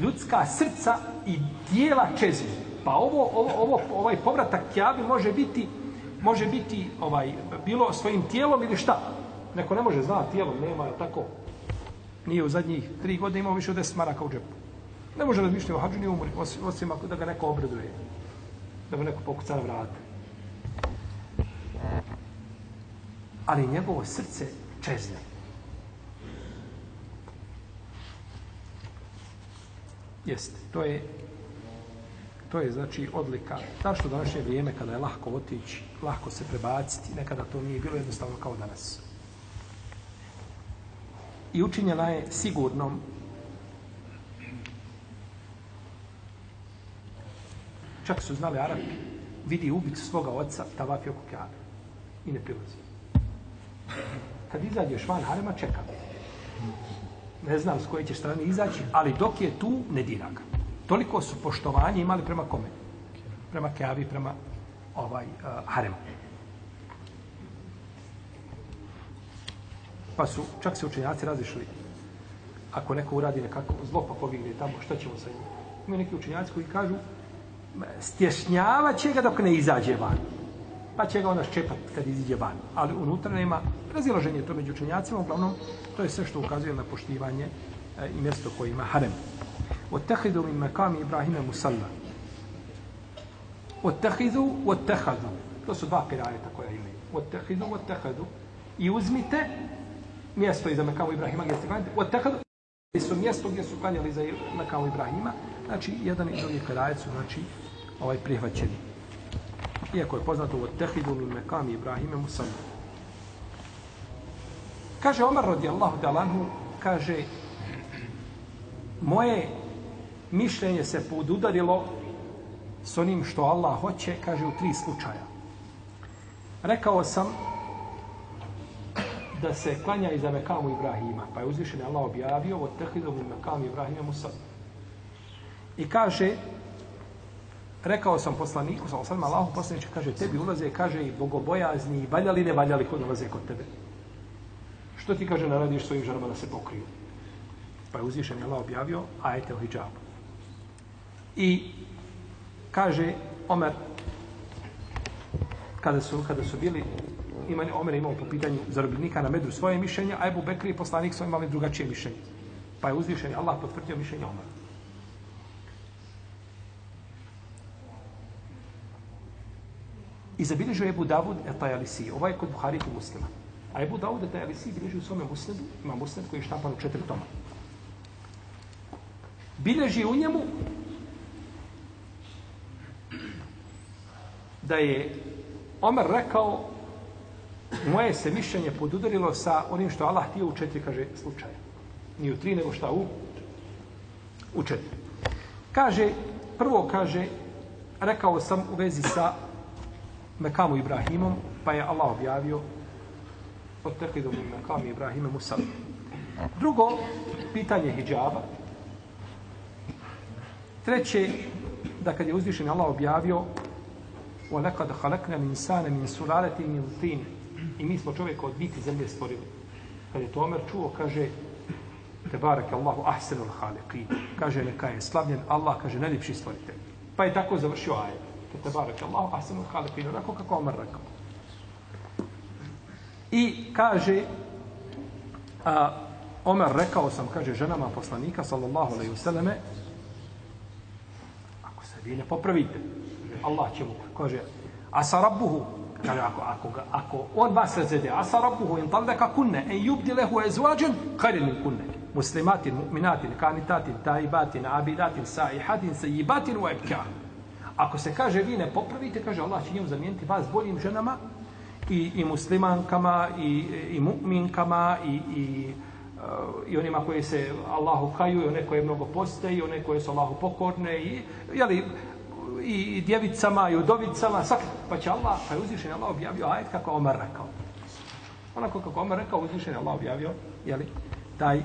ljudska srca i dijela čeznu. Pa ovo, ovo, ovo, ovaj povratak kjavi može biti može biti ovaj bilo svojim tijelom ili šta. Neko ne može znati tijelom, nema tako. Nije u zadnjih tri godine imao više od 10 maraka u džepu. Ne može razmišljati o hađu ni umri, osim, osim ako da ga neko obraduje. Da mu neko pokuca na vrat. Ali njegovo srce čezne. Jeste, to je To je znači odlika. Zašto današnje vrijeme kada je lahko otići, lahko se prebaciti, nekada to nije bilo jednostavno kao danas. I učinjena je sigurnom čak su znali Arabi vidi ubicu svoga oca tavafi oko kjave i ne prilazi. Kad izađeš van harema, čeka. Ne znam s koje će strane izaći, ali dok je tu, ne dira ga. Toliko su poštovanje imali prema kome? Prema Kavi, prema ovaj uh, Haremu. Pa su čak se učenjaci razišli. Ako neko uradi nekako zlo pa pobigne tamo, šta ćemo sa njim? Imaju neki učenjaci koji kažu stješnjava će ga dok ne izađe van. Pa će ga onda ščepat kad iziđe van. Ali unutra nema raziloženje to među učenjacima. Uglavnom, to je sve što ukazuje na poštivanje e, i mjesto koje ima harem. O tehidu mi mekami Ibrahime Musalla. O tehidu, o tehadu. To su dva pirajeta koja imaju. O tehidu, tehadu. I uzmite mjesto iza Mekavu Ibrahima gdje ste klanjali, otakad su mjesto gdje su klanjali za Mekavu Ibrahima, znači jedan i drugi kadajec su znači, ovaj prihvaćeni. Iako je poznato od Tehidu mi Mekavu Ibrahima Musadu. Kaže Omar radijallahu talanhu, kaže moje mišljenje se podudarilo s onim što Allah hoće, kaže u tri slučaja. Rekao sam, da se klanja iza Mekamu Ibrahima, pa je uzvišen Allah objavio od tehidom Mekamu Ibrahima Musa. I kaže, rekao sam poslaniku, sam osam Allahu poslaniče, kaže, tebi ulaze, kaže, i bogobojazni, i valjali, ne valjali kod ulaze kod tebe. Što ti kaže, naradiš svojim ženama da se pokriju? Pa je uzvišen Allah objavio, ajete o hijabu. I kaže Omer kada su, kada su bili imali, Omer imao po pitanju zarobljenika na medru svoje mišljenje, a Ebu Bekri i poslanik su imali drugačije mišljenje. Pa je uzvišen Allah potvrdio mišljenje Omer. I zabilježio Ebu Davud Etajalisi. Ovaj je kod Buhari i muslima. A Ebu Davud Etajalisi bilježi u svome musnedu, ima musned koji je štampan u četiri toma. Bilježi u njemu da je Omer rekao moje se mišljenje podudarilo sa onim što Allah htio u četiri, kaže, slučaje. Ni u tri, nego šta u, u četiri. Kaže, prvo kaže, rekao sam u vezi sa Mekamu Ibrahimom, pa je Allah objavio od teklidu Mekamu Ibrahime Musa. Drugo, pitanje hijjaba. Treće, da kad je uzvišen Allah objavio وَلَقَدْ خَلَقْنَا الْإِنسَانَ مِنْ سُلَالَةٍ مِنْ طِينٍ I mi smo čovjeka od biti zemlje stvorili. Kad je to Omer čuo, kaže, te barek Allahu ahsenul haliqi. Kaže neka je slavljen Allah, kaže najljepši stvoritelj. Pa je tako završio ajet. Te barek Allahu ahsenul haliqi, onako kako Omer rekao. I kaže a, Omer rekao sam, kaže ženama poslanika sallallahu alejhi ve selleme ako se vi ne popravite, Allah će mu, kaže, asa rabbuhu, kaže, ako, ako, ga, ako on vas razvede, asa rabbuhu in pa tallaka kunne, en yubdi lehu ezvađen, khairin min kunne. Muslimatin, mu'minatin, kanitatin, taibatin, abidatin, saihatin, sajibatin, wa ibkar. Ako se kaže vi ne popravite, kaže Allah će njemu zamijeniti vas boljim ženama i, i muslimankama i, i mu'minkama i, i uh, i onima koji se Allahu kaju i one koje mnogo poste i one koje su Allahu pokorne i, jeli, i, i djevicama i udovicama svaki, pa će Allah, pa je uzvišen Allah objavio ajet kako Omar rekao. Onako kako Omar rekao uzvišen Allah objavio jeli, taj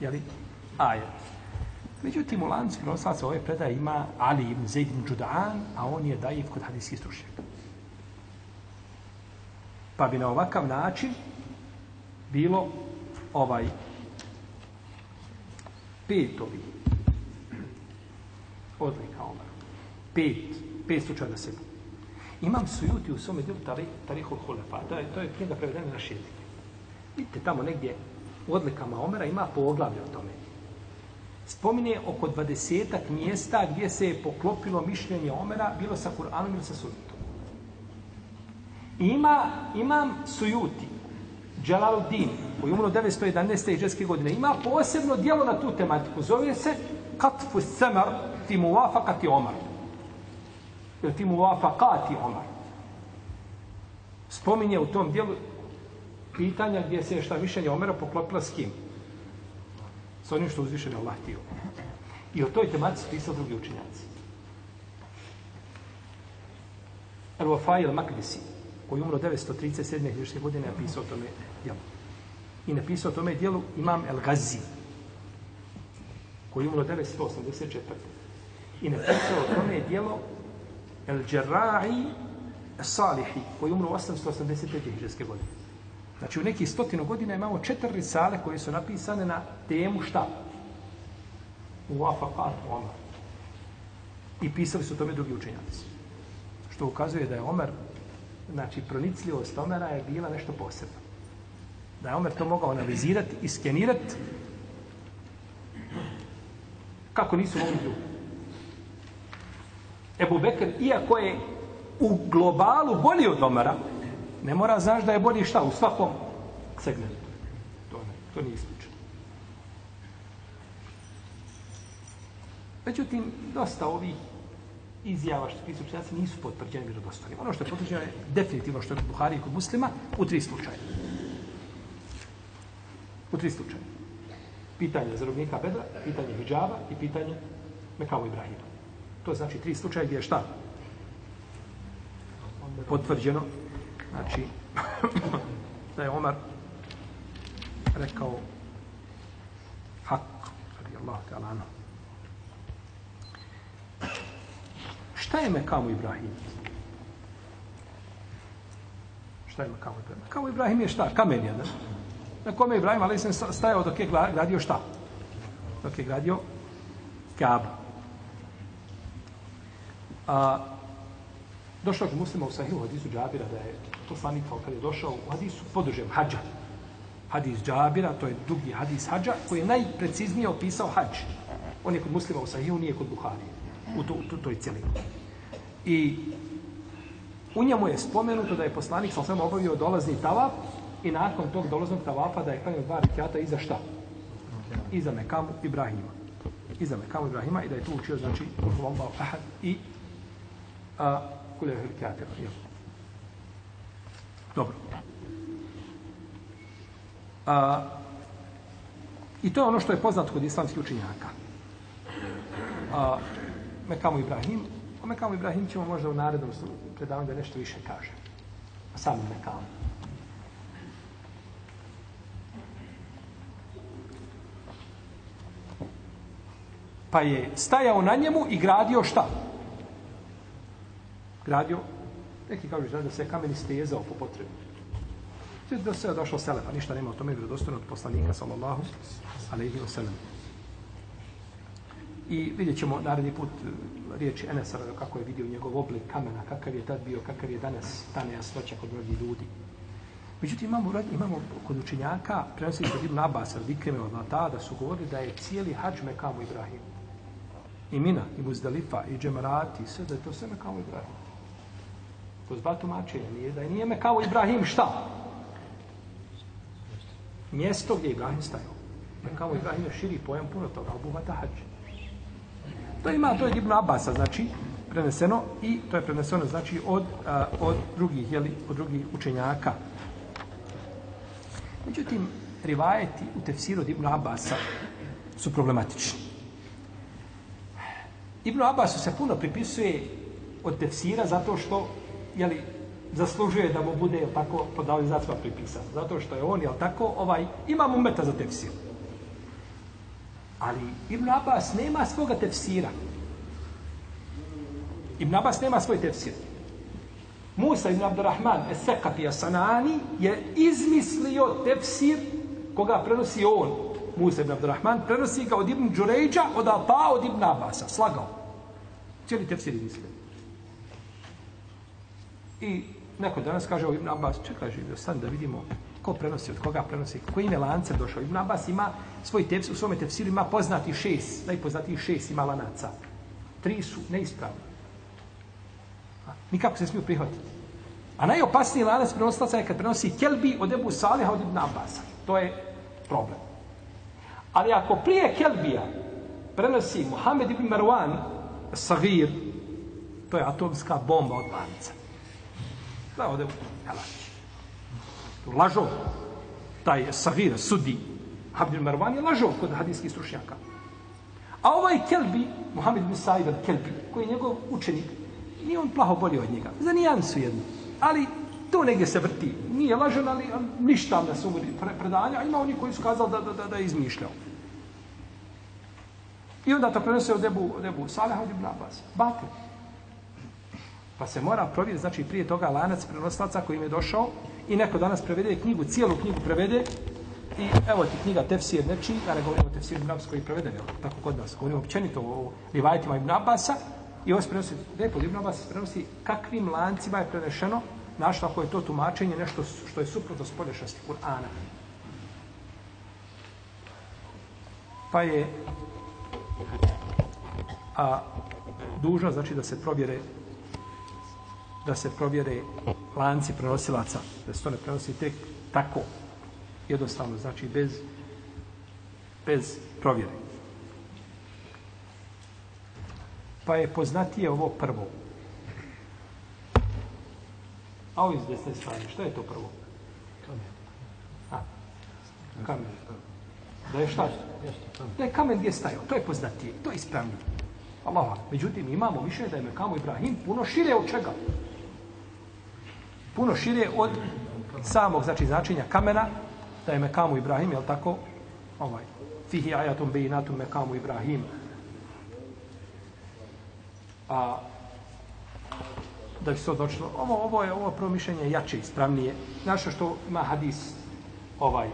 jeli, ajet. Međutim u lancu prenoslaca ove predaje ima Ali ibn Zaid ibn Đudan a on je dajiv kod hadijskih stručnjaka. Pa bi na ovakav način bilo ovaj pet ovih odlika Omar. Pet, pet slučaja da se Imam sujuti u svome djelu tari, Tarihul Hulefa. To je, to je knjiga prevedena na naš jezik. Vidite tamo negdje u odlikama Omera ima poglavlje o tome. Spominje oko dvadesetak mjesta gdje se je poklopilo mišljenje Omera, bilo sa Kur'anom ili sa sujutom. Ima, imam sujuti, Jalaluddin, koji umro 911. iđeske godine, ima posebno dijelo na tu tematiku. Zove se Katfu Semar ti muvafakati Omar. Jer ti muvafakati Omar. Spominje u tom dijelu pitanja gdje se šta mišljenje Omera poklopila s kim? S onim što uzvišen je Allah htio. I o toj tematici pisao drugi učinjaci. Al-Wafaj al-Makdisi, koji umro 937. hiđarske godine, je pisao tome dijelu. I napisao tome dijelu Imam El-Gazi, koji umro 984. I napisao tome tome El-Đerra'i Salihi, koji umro 885. hiđarske godine. Znači u nekih stotinu godina imamo četiri risale koje su napisane na temu šta? U Afakat Omar. I pisali su tome drugi učenjaci. Što ukazuje da je Omer, znači pronicljivost Omera je bila nešto posebno. Da je Omer to mogao analizirati i skenirati kako nisu mogli drugi. Ebu Bekr, iako je u globalu bolji od Omara, ne mora znaš da je bolji šta u svakom segmentu. To, ne, to nije isključeno. Međutim, dosta ovih izjava što pisu učenjaci nisu potvrđeni vjerodostojnim. Ono što je potvrđeno je definitivno što je Buhari i kod muslima u tri slučaje. U tri slučaje. Pitanje zarobnika Bedra, pitanje Hidžaba i pitanje Mekavu Ibrahima. To znači tri slučaje gdje je šta? Potvrđeno. Znači, da je Omar rekao hak, radi Allah ta'ala. Šta je Mekamu Ibrahim? Šta je Mekamu Ibrahim? Mekamu Ibrahim je šta? Kamen da. Na kome je Ibrahim ali sam stajao dok je gradio šta? Dok je gradio Kaaba. A, došao je muslima u sahihu hadisu Džabira da je poslanik kad je došao u hadisu podružem hađa. Hadis Džabira, to je dugi hadis hađa, koji je najpreciznije opisao hađ. On je kod muslima u sahihu, nije kod Buhari. U, to, u toj cijelini. I u njemu je spomenuto da je poslanik sam samo obavio dolazni tavap i nakon tog dolaznog tavafa da je klanio dva rekiata iza šta? Iza Mekamu Ibrahima. Iza Mekamu Ibrahima i da je tu učio, znači, Allahu ahad i a, kulje rekiate. Dobro. A, I to je ono što je poznato kod islamskih učinjaka. A, Mekamu Ibrahim, o Mekamu Ibrahim ćemo možda u narednom predavanju da nešto više kaže. O samom Mekamu. Pa je stajao na njemu i gradio šta? Gradio, neki kažu da se kamen istezao po potrebi. To do sve došlo sele, pa ništa nema o tome vjerodostojno od poslanika, sallallahu alaihi wa sallam. I vidjet ćemo naredni put e, riječi Enesa, kako je vidio njegov oblik kamena, kakav je tad bio, kakav je danas ta nejasnoća kod mnogih ljudi. Međutim, imamo, imamo kod učenjaka, prenosi kod Ibn Abbas, od od Latada, su govorili da je cijeli hađ Mekamu Ibrahim. I Mina, i Muzdalifa, i Džemarati, sve da je to sve Mekamu Ibrahim. Kroz je tumačenja, nije da nije me kao Ibrahim šta? Mjesto gdje Ibrahim stajao. Mekamu Ibrahim je širi pojam puno toga, obuhvata hađ. To ima, to je Ibn Abasa, znači, preneseno i to je preneseno, znači, od, a, od drugih, jeli, od drugih učenjaka. Međutim, rivajeti u tefsiru od Ibn Abasa su problematični. Ibn Abbasu se puno pripisuje od tefsira zato što, jeli, zaslužuje da mu bude, jel tako, podavljen zacva pripisan. Zato što je on, jel tako, ovaj, ima mu meta za tefsir. Ali Ibn Abbas nema svoga tefsira. Ibn Abbas nema svoj tefsir. Musa ibn Abdurrahman Esekafi Asanani je izmislio tefsir koga prenosi on. Musa ibn Abdurrahman prenosi ga od Ibn Đurejđa, od Ata, od Ibn Abasa. Slagao. Cijeli tefsir izmislio. I neko danas kaže o Ibn Abbas, čekaj živio, sad da vidimo ko prenosi, od koga prenosi, kojim je lancem došao. Ibn Abbas ima svoj tefsir, u svome tefsiru ima poznati šest, najpoznatiji šest ima lanaca. Tri su neispravni. Nikako se smiju prihvatiti. A najopasniji lanac prenosilaca je kad prenosi Kelbi od Ebu Saliha od Ibn Abbasa. To je problem. Ali ako prije Kelbija prenosi Muhammed ibn Marwan Sagir, to je atomska bomba od lanca. Da, ode u Helač. Lažo. Taj Savir, sudi. Abdul Marwan je lažo kod hadijskih stručnjaka. A ovaj Kelbi, Mohamed ibn Saib Kelbi, koji je njegov učenik, nije on plaho bolji od njega. Za nijansu jednu. Ali to negdje se vrti. Nije lažan, ali ništa da su pre, predanja. A ima oni koji su kazali da, da, da, da je izmišljao. I onda to prenose od Ebu, od Ebu Saleh od Ibn Abbas. Batel. Pa se mora provjeriti, znači prije toga lanac prenoslaca koji im je došao i neko danas prevede knjigu, cijelu knjigu prevede i evo ti knjiga Tefsir neči, da ne govorimo o Tefsir Ibn Abbas koji je preveden, jel, tako kod nas, govorimo općenito o rivajetima Ibn Abbasa, I ovo se prenosi, lijepo, Ibn Abbas prenosi kakvim lancima je prenešeno, našla ako je to tumačenje nešto što je suprotno spolješnosti Kur'ana. Pa je a dužno znači da se provjere da se provjere lanci prenosilaca, da se to ne prenosi tek tako, jednostavno, znači bez bez provjere. pa je poznatije ovo prvo. A ovo iz desne strane, što je to prvo? Kamen. A, kamen. Da je šta? Da je kamen gdje stajao, to je poznatije, to je ispravnije. Allah, međutim, imamo više da je Mekamu Ibrahim puno šire od čega? Puno šire od samog, znači, značenja kamena, da je Mekamu Ibrahim, jel tako? Ovaj, fihi ajatum bejinatum Mekamu Ibrahim, a da bi se odločilo, ovo, ovo je ovo prvo mišljenje jače, ispravnije. Znaš što ima hadis ovaj,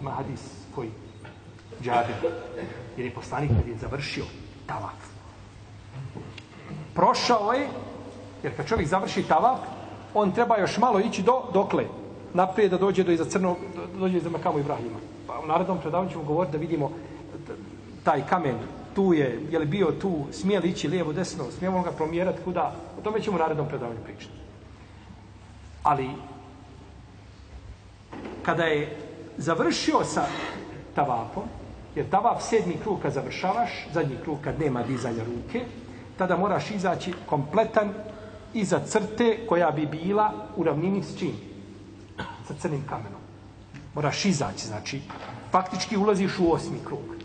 ima hadis koji džabe, jer je poslanik kad je završio tavaf. Prošao je, jer kad čovjek završi tavaf, on treba još malo ići do, dokle? Naprijed da dođe do iza crnog, do, dođe iza Makamu Ibrahima. Pa u narednom predavanju ćemo govoriti da vidimo taj kamen tu je, je li bio tu, smije li ići lijevo, desno, smijemo ga promjerati kuda, o tome ćemo u narednom predavanju pričati. Ali, kada je završio sa tavapom, jer tavap sedmi krug kad završavaš, zadnji krug kad nema dizanja ruke, tada moraš izaći kompletan iza crte koja bi bila u ravnini s čim? Sa crnim kamenom. Moraš izaći, znači, faktički ulaziš u osmi krug.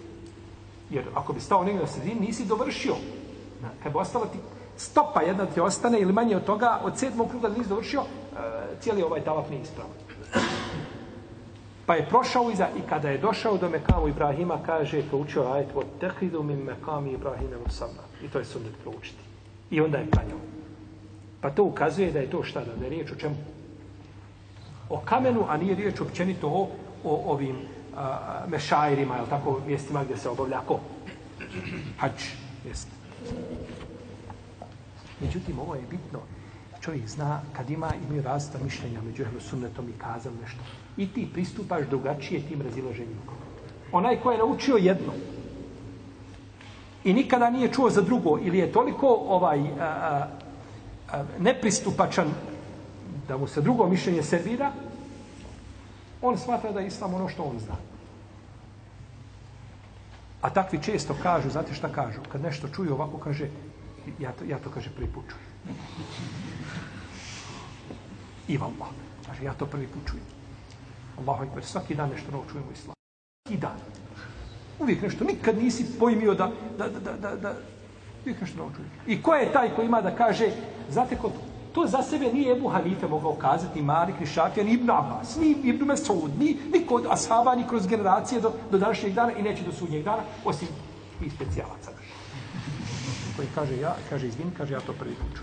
Jer ako bi stao negdje na sredini, nisi dovršio. Kad bi ostala ti stopa jedna ti ostane ili manje od toga, od sedmog kruga nisi dovršio, e, cijeli ovaj tavaf nije ispravan. Pa je prošao iza i kada je došao do Mekamu Ibrahima, kaže, proučio ajet, od tehidu mi Mekami Ibrahime Musamma. I to je sunnet proučiti. I onda je klanjao. Pa to ukazuje da je to šta, da je riječ o čemu? o kamenu, a nije riječ općenito o, o ovim a, mešajrima, jel tako, mjestima gdje se obavlja ko? Hač, jest. Međutim, ovo je bitno. Čovjek zna kad ima imaju različita mišljenja među ehlu sunnetom i kazam nešto. I ti pristupaš drugačije tim razilaženjima. Onaj ko je naučio jedno i nikada nije čuo za drugo ili je toliko ovaj a, a, nepristupačan da mu se drugo mišljenje servira, on smatra da je islam ono što on zna. A takvi često kažu, znate šta kažu? Kad nešto čuju ovako, kaže, ja to, ja to kaže, prvi put čujem. I vallah. Kaže, ja to prvi put čujem. Allahu ekber, svaki dan nešto novo čujemo islam. I dan. Uvijek nešto, nikad nisi pojmio da, da, da, da, da, uvijek nešto novo čujemo. I ko je taj ko ima da kaže, znate ko to za sebe nije Ebu Hanife mogao kazati, ni Malik, ni Šafija, ni Ibn Abbas, ni Ibn Mesud, ni ni kod ashaba, ni kroz generacije do, do današnjeg dana i neće do sudnjeg dana, osim i specijalaca. Koji kaže, ja, kaže, izvin, kaže, ja to prvi put.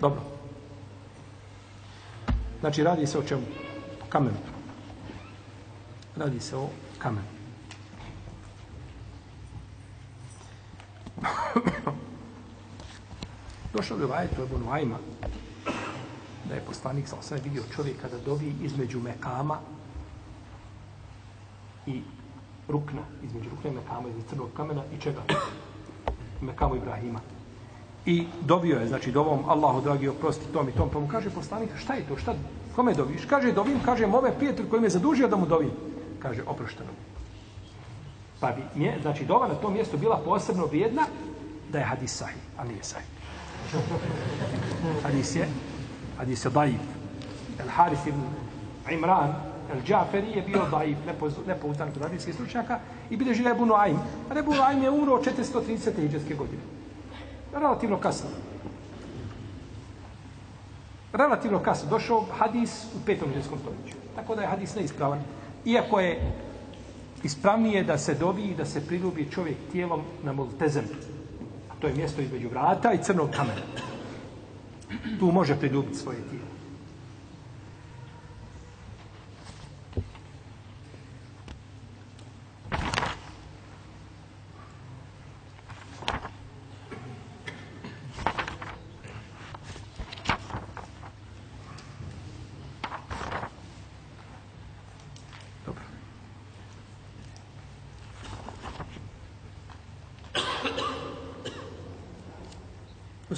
Dobro. Znači, radi se o čemu? Kamenu. Radi se o kamenu. Došao je vajet u Ebu Nuajma da je poslanik sa osam vidio čovjeka da dovi između Mekama i rukna, između rukna i Mekama, između crnog kamena i čega? Mekamu Ibrahima. I dovio je, znači dovom Allahu dragi oprosti tom i tom, pa mu kaže poslanik, šta je to, šta, kome doviš? Kaže, dovim, kaže, ove prijatelj koji me zadužio da mu dovim. Kaže, oprošteno. Pa bi, nje, znači, dova na tom mjestu bila posebno vrijedna da je hadis sahih, a nije sahih. Hadis je, hadis je daif. El Haris ibn Imran, El Džaferi je bio daif, nepouzdan kod hadijskih stručnjaka i bide žive Ebu Nuaym. A Ebu Nuaym je umro 430. iđeske godine. Relativno kasno. Relativno kasno. Došao hadis u petom iđeskom stoljeću. Tako da je hadis neispravan. Iako je ispravnije da se dobi i da se priljubi čovjek tijelom na multezem. To je mjesto između vrata i crnog kamena. Tu može priljubiti svoje tijelo.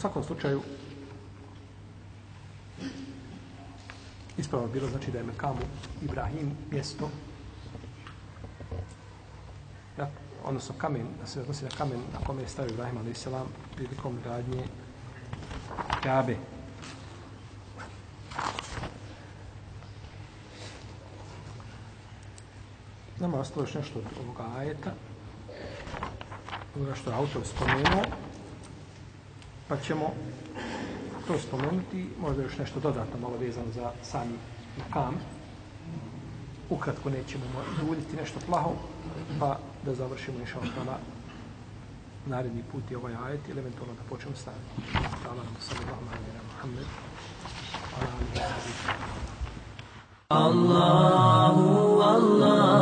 Svakom slučaju ispravno bilo znači da je Mekamu Ibrahim mjesto da, odnosno kamen, da se odnosi na kamen na kome je stavio Ibrahim a.s. prilikom radnje Kabe. Nama ostalo još nešto od ovoga ajeta. Ovoga što je autor spomenuo pa ćemo to spomenuti, možda još nešto dodatno malo vezano za sami makam. Ukratko nećemo uvoditi nešto plaho, pa da završimo inša Allah naredni put i ovaj ajet ili eventualno da počnemo staviti. Hvala nam sallallahu alaihi wa Muhammed. Allahu, Allahu.